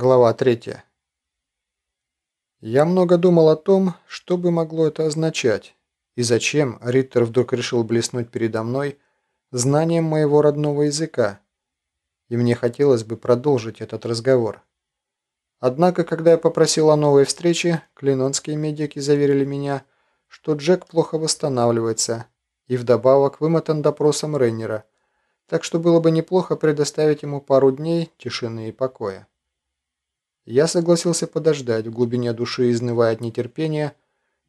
Глава 3. Я много думал о том, что бы могло это означать, и зачем Риттер вдруг решил блеснуть передо мной знанием моего родного языка, и мне хотелось бы продолжить этот разговор. Однако, когда я попросил о новой встрече, клинонские медики заверили меня, что Джек плохо восстанавливается и вдобавок вымотан допросом Рейнера, так что было бы неплохо предоставить ему пару дней тишины и покоя. Я согласился подождать, в глубине души изнывая от нетерпения,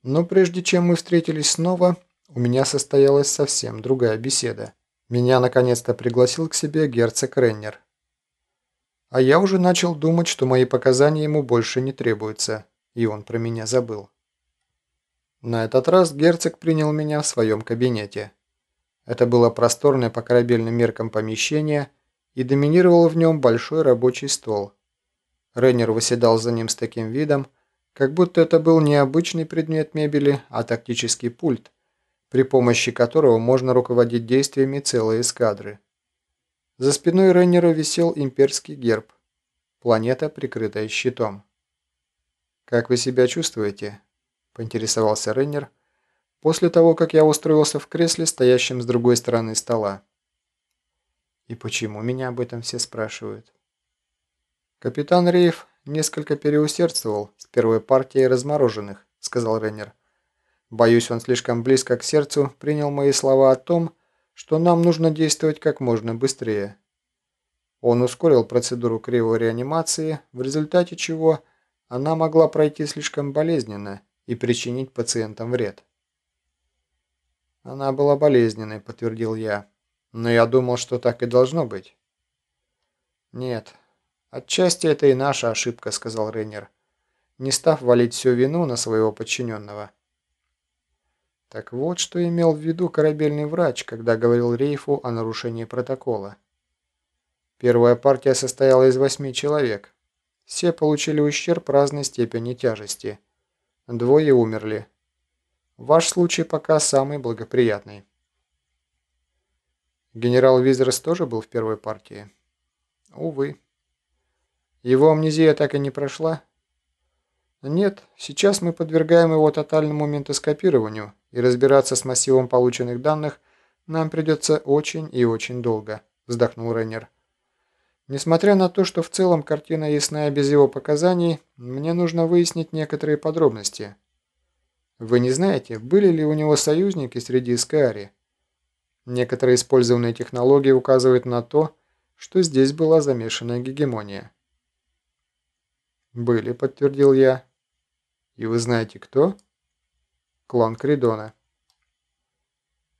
но прежде чем мы встретились снова, у меня состоялась совсем другая беседа. Меня наконец-то пригласил к себе герцог Реннер. А я уже начал думать, что мои показания ему больше не требуются, и он про меня забыл. На этот раз герцог принял меня в своем кабинете. Это было просторное по корабельным меркам помещение, и доминировал в нем большой рабочий стол – Рейнер выседал за ним с таким видом, как будто это был не обычный предмет мебели, а тактический пульт, при помощи которого можно руководить действиями целой эскадры. За спиной Рейнера висел имперский герб, планета, прикрытая щитом. «Как вы себя чувствуете?» – поинтересовался Рейнер после того, как я устроился в кресле, стоящем с другой стороны стола. «И почему меня об этом все спрашивают?» «Капитан Рейф несколько переусердствовал с первой партией размороженных», — сказал Реннер. «Боюсь, он слишком близко к сердцу принял мои слова о том, что нам нужно действовать как можно быстрее. Он ускорил процедуру кривой реанимации, в результате чего она могла пройти слишком болезненно и причинить пациентам вред». «Она была болезненной», — подтвердил я. «Но я думал, что так и должно быть». «Нет, «Отчасти это и наша ошибка», — сказал Рейнер, не став валить всю вину на своего подчиненного. Так вот, что имел в виду корабельный врач, когда говорил Рейфу о нарушении протокола. Первая партия состояла из восьми человек. Все получили ущерб разной степени тяжести. Двое умерли. Ваш случай пока самый благоприятный. Генерал Визерс тоже был в первой партии? Увы. Его амнезия так и не прошла? Нет, сейчас мы подвергаем его тотальному ментоскопированию, и разбираться с массивом полученных данных нам придется очень и очень долго, вздохнул Рейнер. Несмотря на то, что в целом картина ясная без его показаний, мне нужно выяснить некоторые подробности. Вы не знаете, были ли у него союзники среди Искари? Некоторые использованные технологии указывают на то, что здесь была замешана гегемония. «Были», — подтвердил я. «И вы знаете, кто?» «Клан Кридона».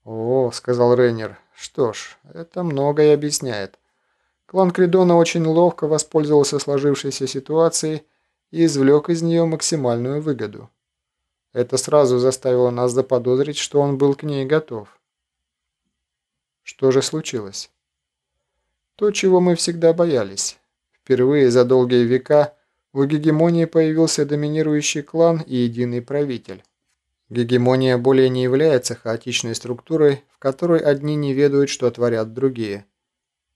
«О», — сказал Рейнер, — «что ж, это многое объясняет. Клан Кридона очень ловко воспользовался сложившейся ситуацией и извлек из нее максимальную выгоду. Это сразу заставило нас заподозрить, что он был к ней готов. Что же случилось? То, чего мы всегда боялись. Впервые за долгие века у гегемонии появился доминирующий клан и единый правитель. Гегемония более не является хаотичной структурой, в которой одни не ведают, что творят другие.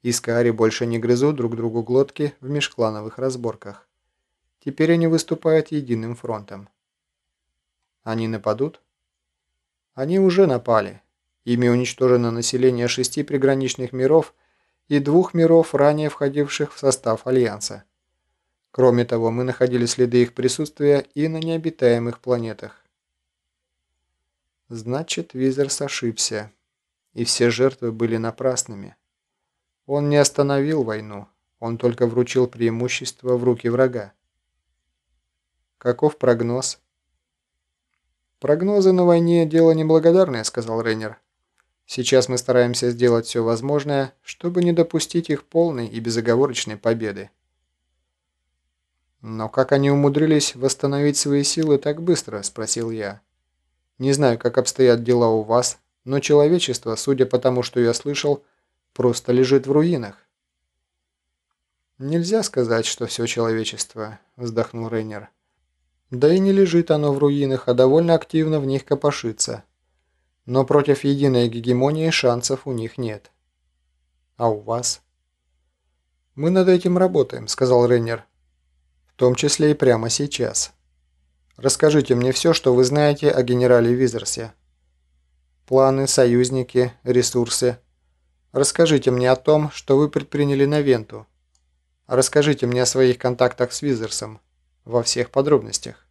Искари больше не грызут друг другу глотки в межклановых разборках. Теперь они выступают единым фронтом. Они нападут? Они уже напали. Ими уничтожено население шести приграничных миров и двух миров, ранее входивших в состав Альянса. Кроме того, мы находили следы их присутствия и на необитаемых планетах. Значит, Визерс ошибся, и все жертвы были напрасными. Он не остановил войну, он только вручил преимущество в руки врага. Каков прогноз? Прогнозы на войне – дело неблагодарное, сказал Рейнер. Сейчас мы стараемся сделать все возможное, чтобы не допустить их полной и безоговорочной победы. «Но как они умудрились восстановить свои силы так быстро?» – спросил я. «Не знаю, как обстоят дела у вас, но человечество, судя по тому, что я слышал, просто лежит в руинах». «Нельзя сказать, что все человечество», – вздохнул Рейнер. «Да и не лежит оно в руинах, а довольно активно в них копошится. Но против единой гегемонии шансов у них нет». «А у вас?» «Мы над этим работаем», – сказал Рейнер. В том числе и прямо сейчас. Расскажите мне все, что вы знаете о генерале Визерсе. Планы, союзники, ресурсы. Расскажите мне о том, что вы предприняли на Венту. Расскажите мне о своих контактах с Визерсом. Во всех подробностях.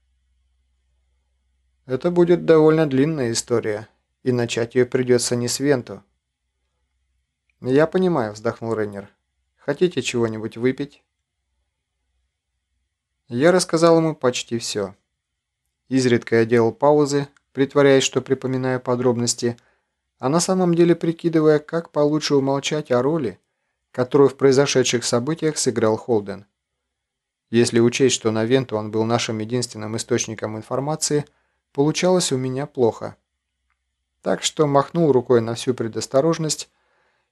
Это будет довольно длинная история, и начать ее придется не с Венту. «Я понимаю», – вздохнул Рейнер. «Хотите чего-нибудь выпить?» Я рассказал ему почти все. Изредка я делал паузы, притворяясь, что припоминаю подробности, а на самом деле прикидывая, как получше умолчать о роли, которую в произошедших событиях сыграл Холден. Если учесть, что на Венту он был нашим единственным источником информации, получалось у меня плохо. Так что махнул рукой на всю предосторожность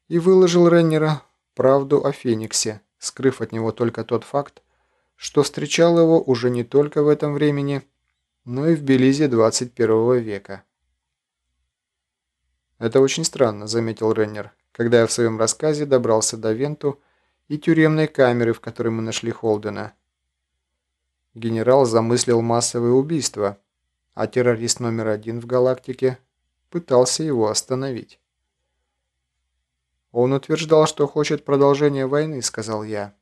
и выложил Реннера правду о Фениксе, скрыв от него только тот факт, что встречал его уже не только в этом времени, но и в Белизе 21 века. «Это очень странно», – заметил Реннер, когда я в своем рассказе добрался до Венту и тюремной камеры, в которой мы нашли Холдена. Генерал замыслил массовое убийство, а террорист номер один в галактике пытался его остановить. «Он утверждал, что хочет продолжения войны», – сказал я.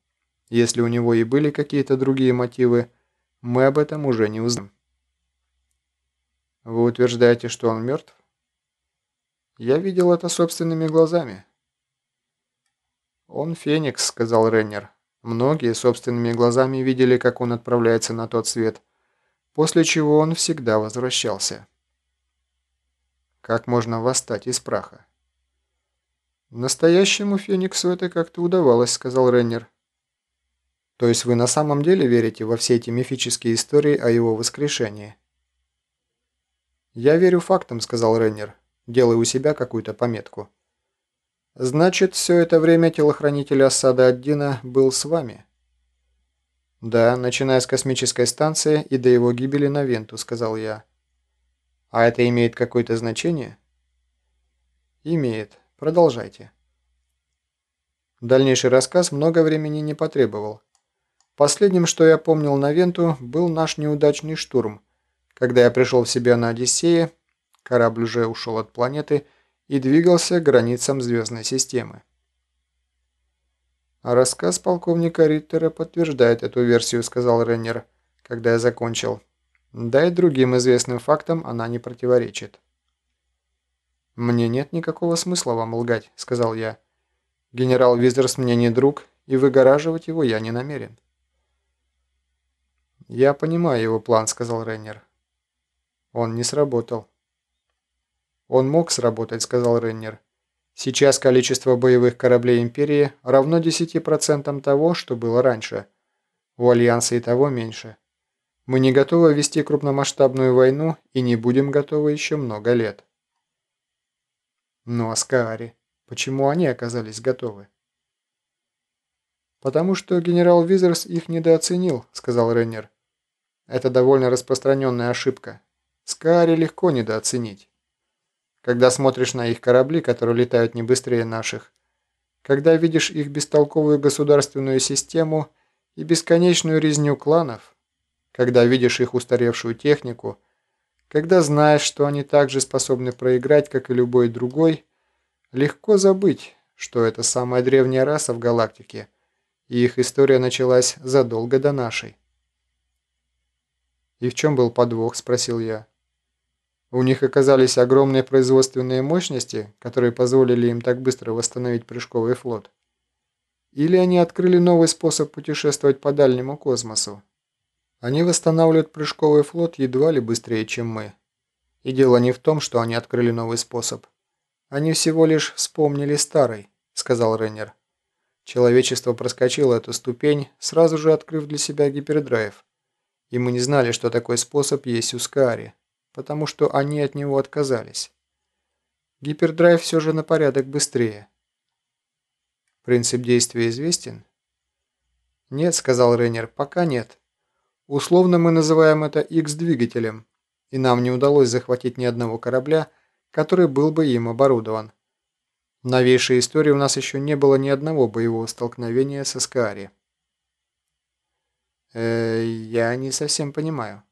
«Если у него и были какие-то другие мотивы, мы об этом уже не узнаем». Вы утверждаете, что он мертв? Я видел это собственными глазами. Он феникс, сказал Реннер. Многие собственными глазами видели, как он отправляется на тот свет, после чего он всегда возвращался. Как можно восстать из праха? «Настоящему Фениксу это как-то удавалось», — сказал Реннер. «То есть вы на самом деле верите во все эти мифические истории о его воскрешении?» «Я верю фактам», — сказал Рейнер, делая у себя какую-то пометку. «Значит, все это время телохранитель осады Аддина был с вами?» «Да, начиная с космической станции и до его гибели на Венту», — сказал я. «А это имеет какое-то значение?» «Имеет. Продолжайте». Дальнейший рассказ много времени не потребовал. Последним, что я помнил на Венту, был наш неудачный штурм — когда я пришел в себя на Одиссее, корабль уже ушел от планеты и двигался к границам звездной системы. А рассказ полковника Риттера подтверждает эту версию, сказал Реннер, когда я закончил. Да и другим известным фактам она не противоречит. «Мне нет никакого смысла вам лгать», — сказал я. «Генерал Визерс мне не друг, и выгораживать его я не намерен». «Я понимаю его план», — сказал Рейнер. Он не сработал. Он мог сработать, сказал Реннер. Сейчас количество боевых кораблей Империи равно 10% того, что было раньше. У Альянса и того меньше. Мы не готовы вести крупномасштабную войну и не будем готовы еще много лет. Ну а Скаари? Почему они оказались готовы? «Потому что генерал Визерс их недооценил», — сказал Реннер. «Это довольно распространенная ошибка. Скаари легко недооценить. Когда смотришь на их корабли, которые летают не быстрее наших, когда видишь их бестолковую государственную систему и бесконечную резню кланов, когда видишь их устаревшую технику, когда знаешь, что они также способны проиграть, как и любой другой, легко забыть, что это самая древняя раса в галактике, и их история началась задолго до нашей. «И в чем был подвох?» – спросил я. У них оказались огромные производственные мощности, которые позволили им так быстро восстановить прыжковый флот. Или они открыли новый способ путешествовать по дальнему космосу. Они восстанавливают прыжковый флот едва ли быстрее, чем мы. И дело не в том, что они открыли новый способ. Они всего лишь вспомнили старый, сказал Реннер. Человечество проскочило эту ступень, сразу же открыв для себя гипердрайв. И мы не знали, что такой способ есть у Скаари потому что они от него отказались. Гипердрайв все же на порядок быстрее. Принцип действия известен? Нет, сказал Рейнер, пока нет. Условно мы называем это X-двигателем, и нам не удалось захватить ни одного корабля, который был бы им оборудован. В новейшей истории у нас еще не было ни одного боевого столкновения с Эскаари. Э, я не совсем понимаю.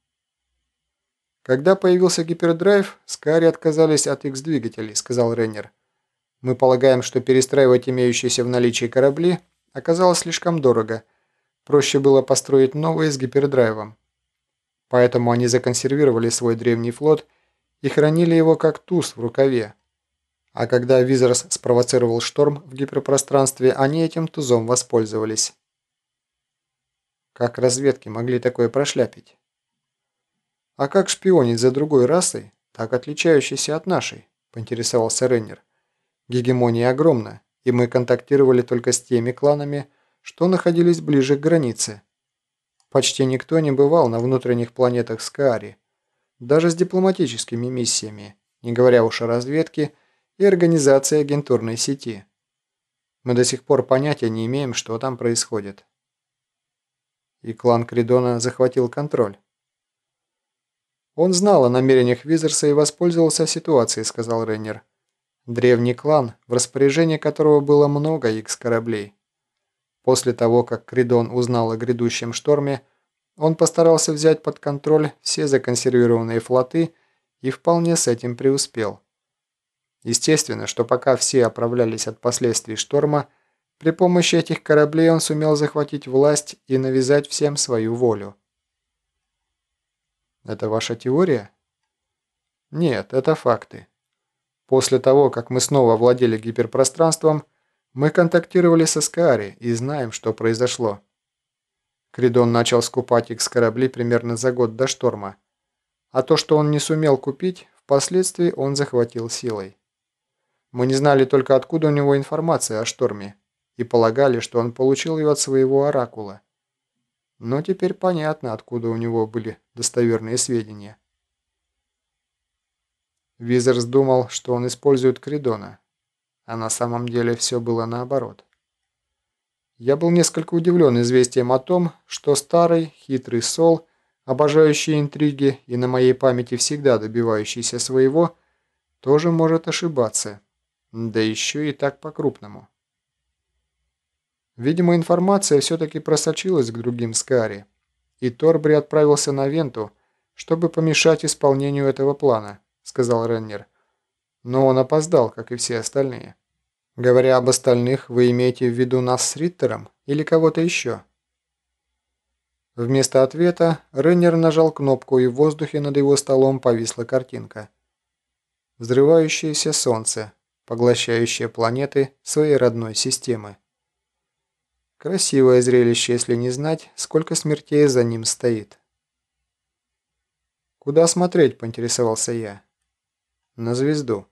Когда появился гипердрайв, Скари отказались от X-двигателей, сказал Реннер. Мы полагаем, что перестраивать имеющиеся в наличии корабли оказалось слишком дорого. Проще было построить новые с гипердрайвом. Поэтому они законсервировали свой древний флот и хранили его как туз в рукаве. А когда Визерс спровоцировал шторм в гиперпространстве, они этим тузом воспользовались. Как разведки могли такое прошляпить? А как шпионить за другой расой, так отличающейся от нашей? Поинтересовался Реннер. Гегемония огромна, и мы контактировали только с теми кланами, что находились ближе к границе. Почти никто не бывал на внутренних планетах Скаари, даже с дипломатическими миссиями, не говоря уж о разведке и организации агентурной сети. Мы до сих пор понятия не имеем, что там происходит и клан Кридона захватил контроль. «Он знал о намерениях Визерса и воспользовался ситуацией», — сказал Рейнер. «Древний клан, в распоряжении которого было много Икс-кораблей. После того, как Кридон узнал о грядущем шторме, он постарался взять под контроль все законсервированные флоты и вполне с этим преуспел. Естественно, что пока все оправлялись от последствий шторма, при помощи этих кораблей он сумел захватить власть и навязать всем свою волю. Это ваша теория? Нет, это факты. После того, как мы снова владели гиперпространством, мы контактировали с Эскаари и знаем, что произошло. Кридон начал скупать их с корабли примерно за год до шторма. А то, что он не сумел купить, впоследствии он захватил силой. Мы не знали только, откуда у него информация о шторме, и полагали, что он получил ее от своего оракула. Но теперь понятно, откуда у него были достоверные сведения. Визерс думал, что он использует Кридона, а на самом деле все было наоборот. Я был несколько удивлен известием о том, что старый, хитрый Сол, обожающий интриги и на моей памяти всегда добивающийся своего, тоже может ошибаться, да еще и так по-крупному. Видимо, информация все-таки просочилась к другим Скари, и Торбри отправился на Венту, чтобы помешать исполнению этого плана, сказал Реннер. Но он опоздал, как и все остальные. Говоря об остальных, вы имеете в виду нас с Риттером или кого-то еще? Вместо ответа Реннер нажал кнопку, и в воздухе над его столом повисла картинка. Взрывающееся солнце, поглощающее планеты своей родной системы. Красивое зрелище, если не знать, сколько смертей за ним стоит. «Куда смотреть?» – поинтересовался я. «На звезду».